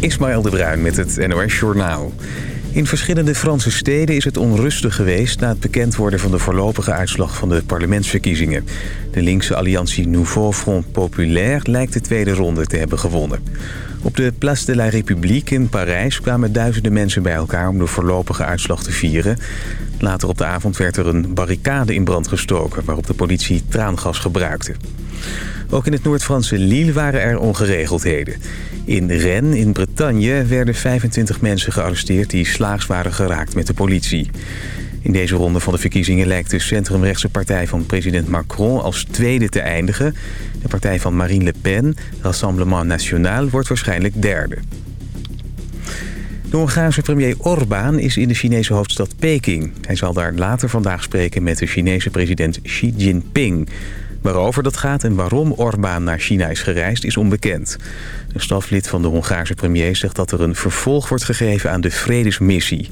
Ismaël de Bruin met het NOS Journaal. In verschillende Franse steden is het onrustig geweest... na het bekend worden van de voorlopige uitslag van de parlementsverkiezingen. De linkse alliantie Nouveau Front Populaire lijkt de tweede ronde te hebben gewonnen. Op de Place de la République in Parijs kwamen duizenden mensen bij elkaar... om de voorlopige uitslag te vieren. Later op de avond werd er een barricade in brand gestoken... waarop de politie traangas gebruikte. Ook in het Noord-Franse Lille waren er ongeregeldheden. In Rennes in Bretagne werden 25 mensen gearresteerd... die slaags waren geraakt met de politie. In deze ronde van de verkiezingen lijkt de centrumrechtse partij van president Macron als tweede te eindigen. De partij van Marine Le Pen, Rassemblement National, wordt waarschijnlijk derde. De Hongaarse premier Orbán is in de Chinese hoofdstad Peking. Hij zal daar later vandaag spreken met de Chinese president Xi Jinping. Waarover dat gaat en waarom Orbán naar China is gereisd is onbekend. Een staflid van de Hongaarse premier zegt dat er een vervolg wordt gegeven aan de vredesmissie.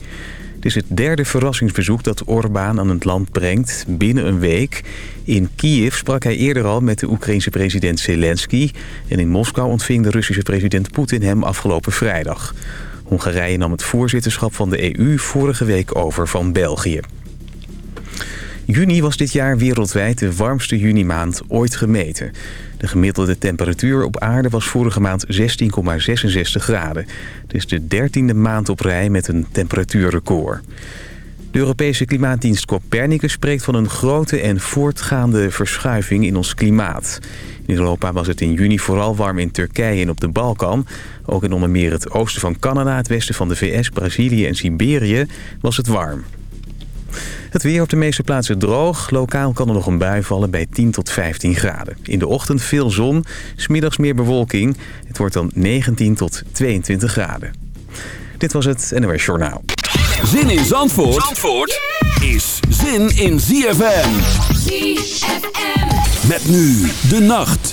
Het is het derde verrassingsbezoek dat Orbán aan het land brengt binnen een week. In Kiev sprak hij eerder al met de Oekraïense president Zelensky... en in Moskou ontving de Russische president Poetin hem afgelopen vrijdag. Hongarije nam het voorzitterschap van de EU vorige week over van België. Juni was dit jaar wereldwijd de warmste junimaand ooit gemeten. De gemiddelde temperatuur op aarde was vorige maand 16,66 graden. Het is de dertiende maand op rij met een temperatuurrecord. De Europese klimaatdienst Copernicus spreekt van een grote en voortgaande verschuiving in ons klimaat. In Europa was het in juni vooral warm in Turkije en op de Balkan. Ook in onder meer het oosten van Canada, het westen van de VS, Brazilië en Siberië was het warm. Het weer op de meeste plaatsen droog. Lokaal kan er nog een bui vallen bij 10 tot 15 graden. In de ochtend veel zon, smiddags meer bewolking. Het wordt dan 19 tot 22 graden. Dit was het NOS Journaal. Zin in Zandvoort, Zandvoort is zin in ZFM. ZFM. Met nu de nacht.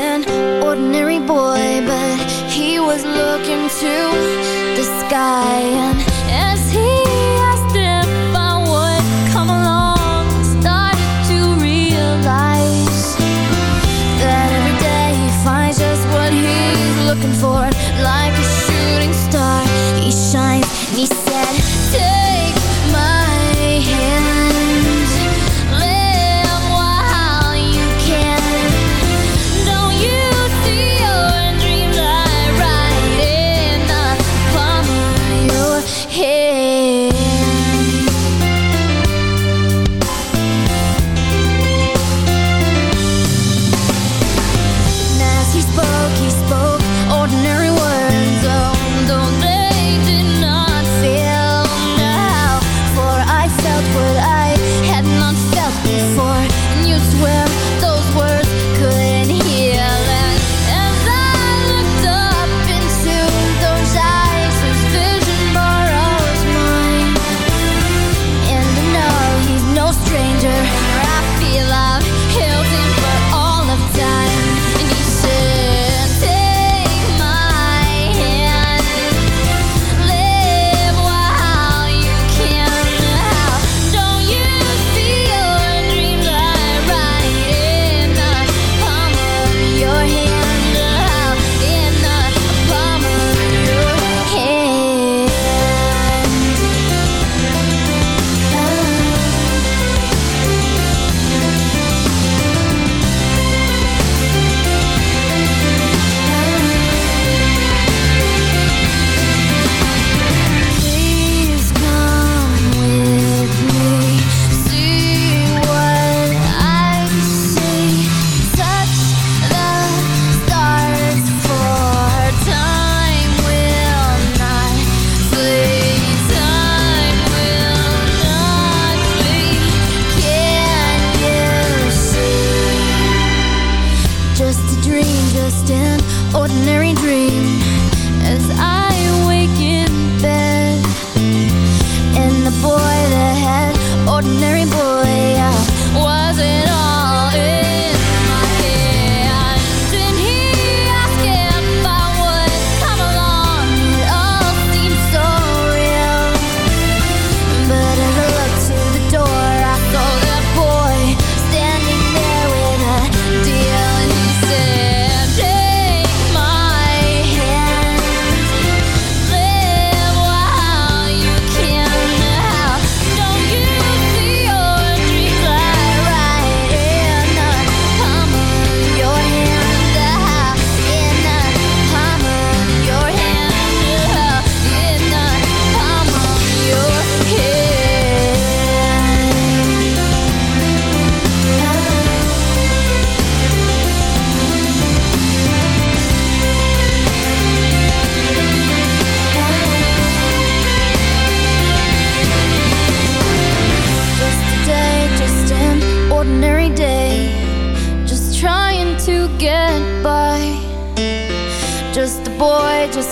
been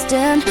distant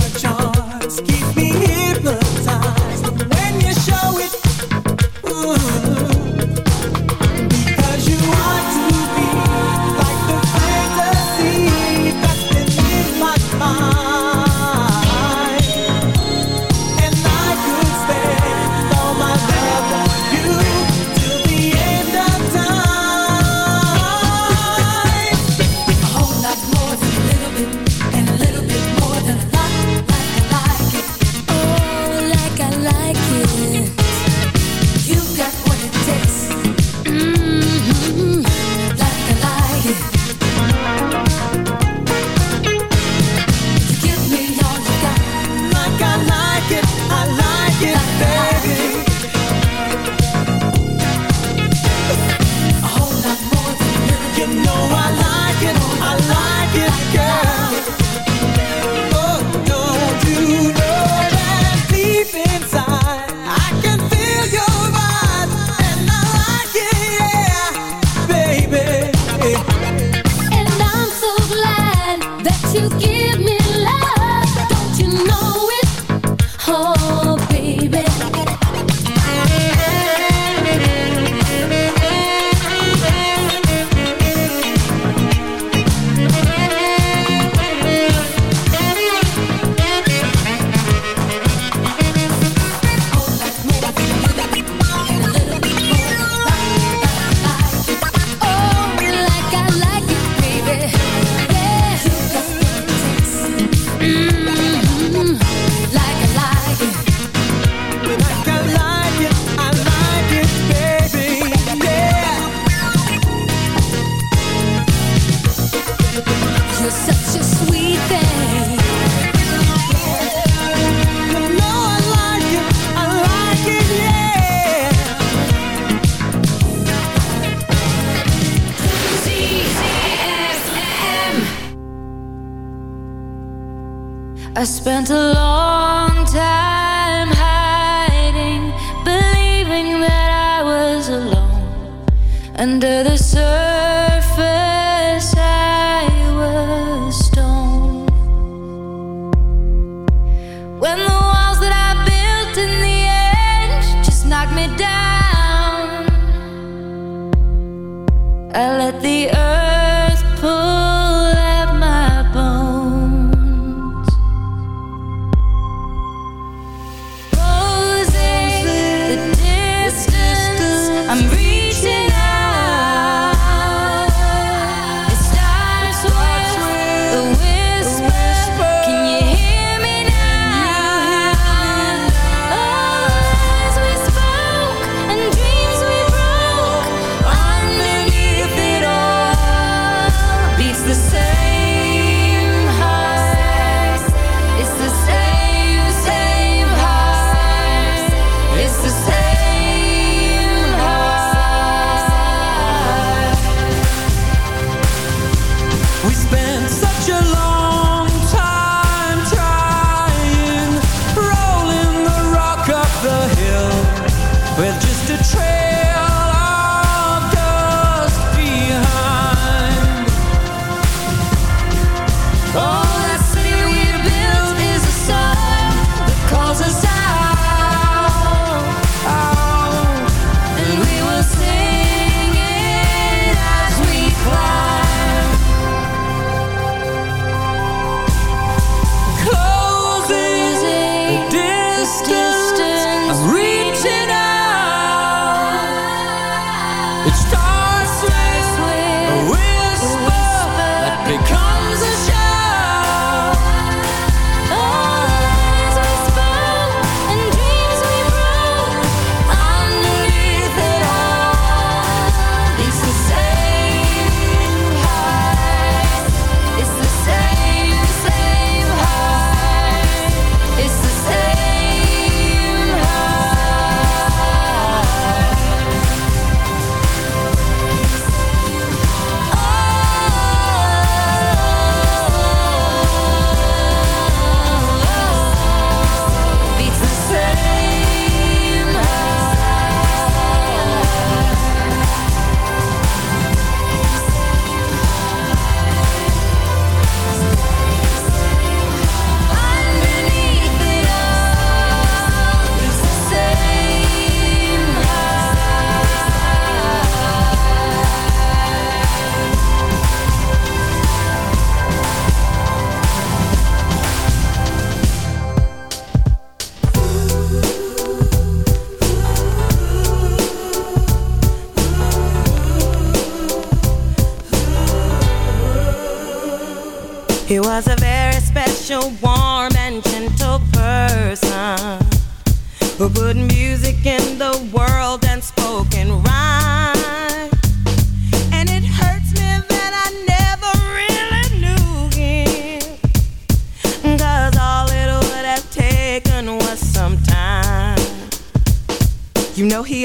your charms keep me to he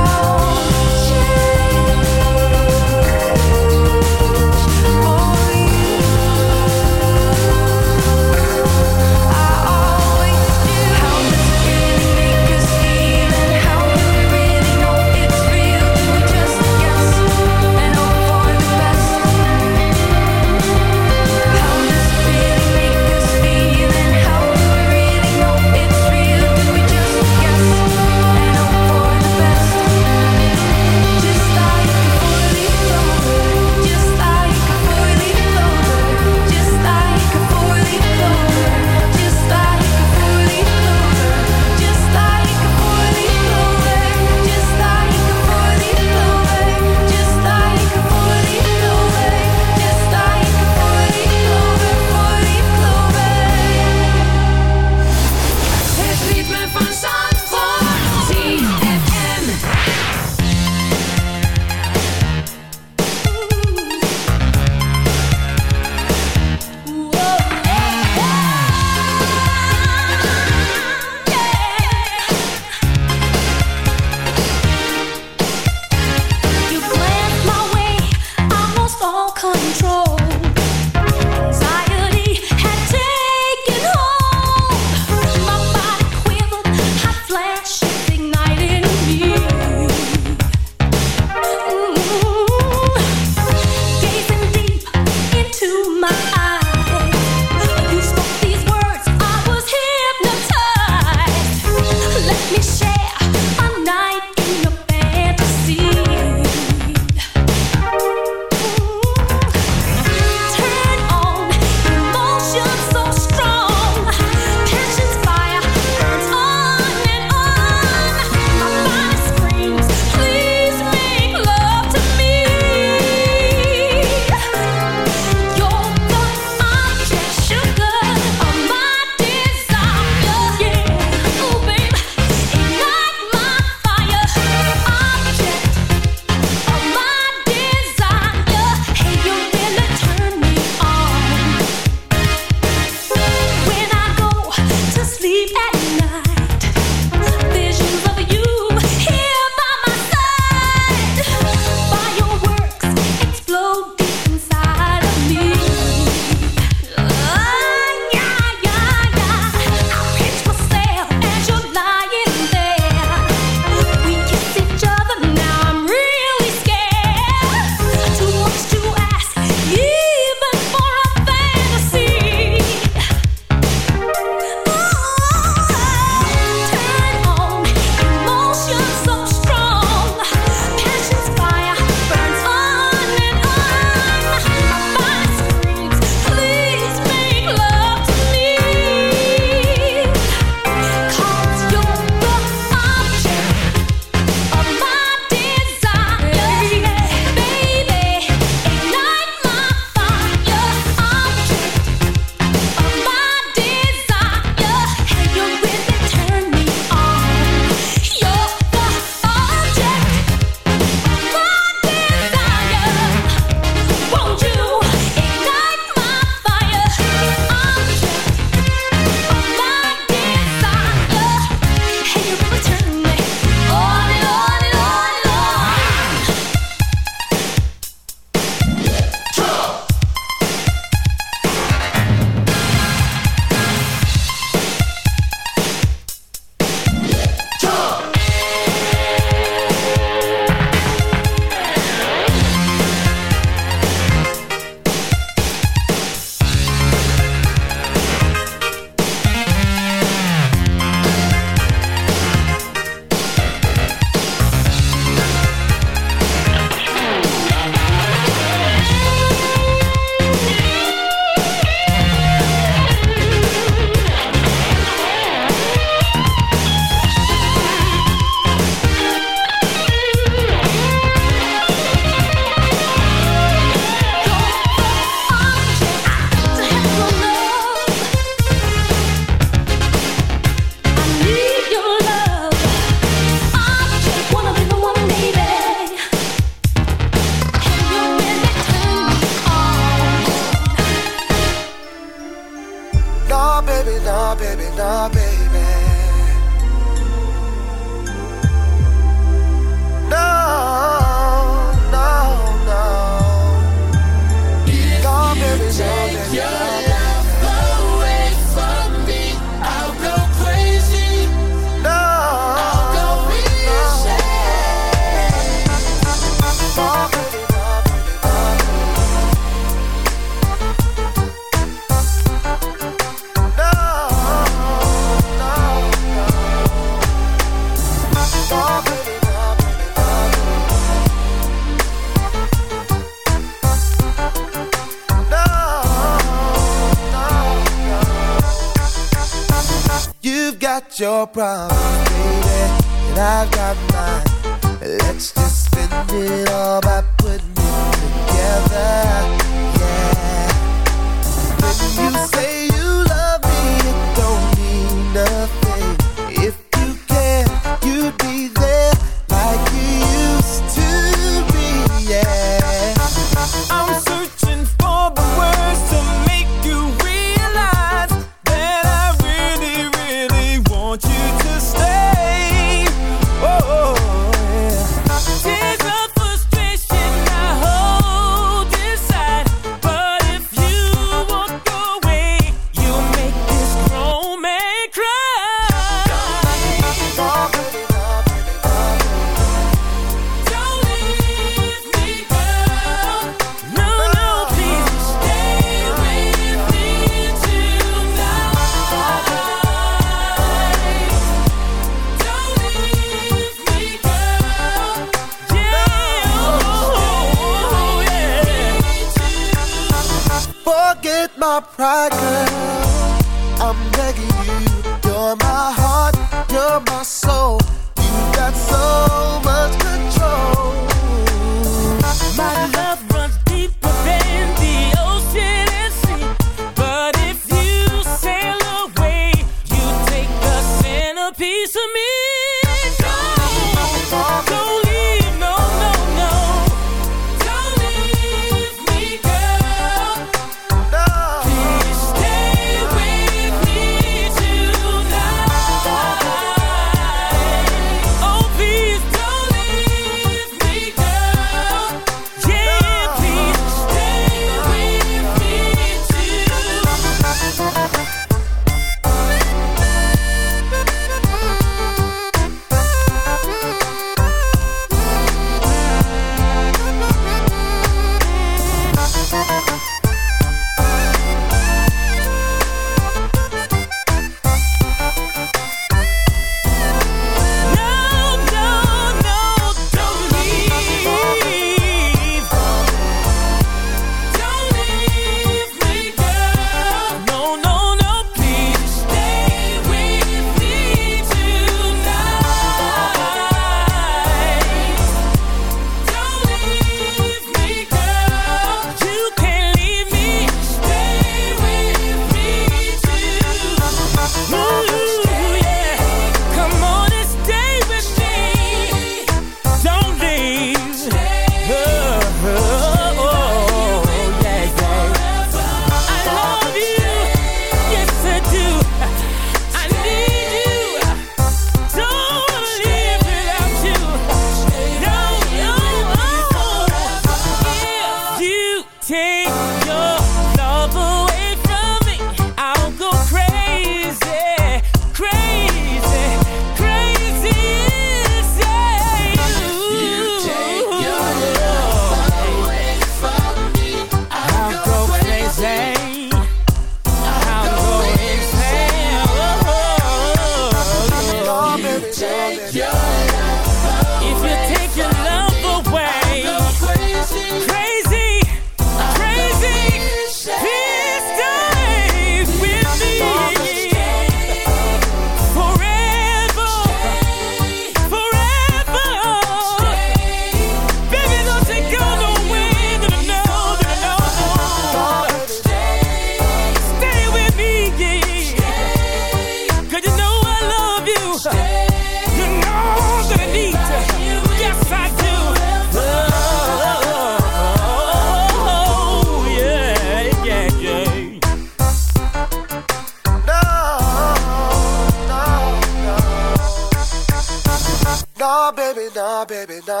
baby, nah.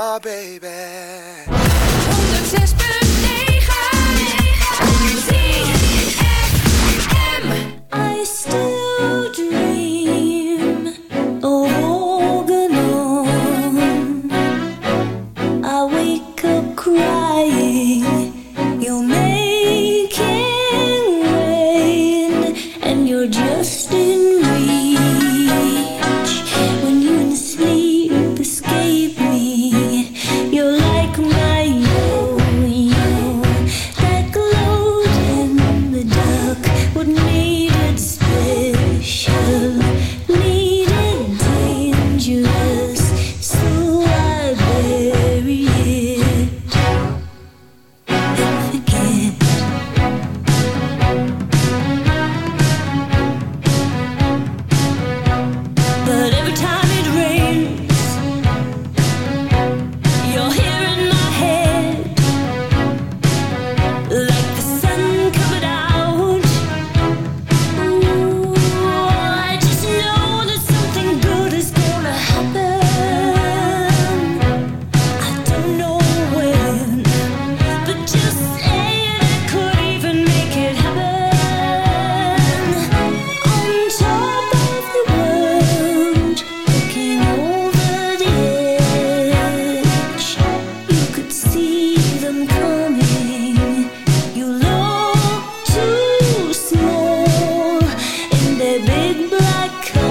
big black car.